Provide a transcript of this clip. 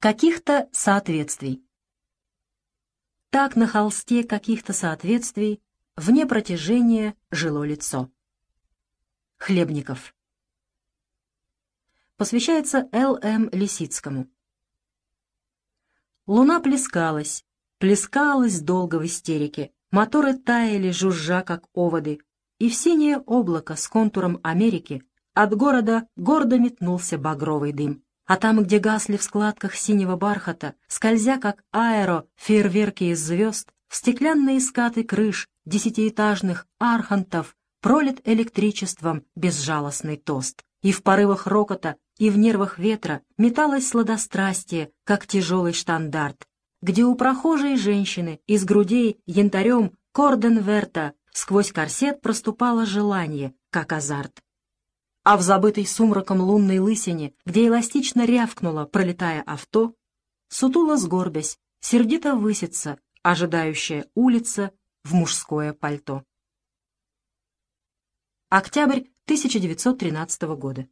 Каких-то соответствий. Так на холсте каких-то соответствий вне протяжения жило лицо. Хлебников. Посвящается Л.М. Лисицкому. Луна плескалась, плескалась долго в истерике, моторы таяли, жужжа, как оводы, и в синее облако с контуром Америки от города гордо метнулся багровый дым. А там, где гасли в складках синего бархата, скользя как аэро фейерверки из звезд, в стеклянные скаты крыш десятиэтажных архантов пролит электричеством безжалостный тост. И в порывах рокота, и в нервах ветра металось сладострастие, как тяжелый штандарт, где у прохожей женщины из грудей янтарем корденверта сквозь корсет проступало желание, как азарт. А в забытой сумраком лунной лысине, где эластично рявкнуло, пролетая авто, сутуло сгорбясь, сердито высится, ожидающая улица в мужское пальто. Октябрь 1913 года.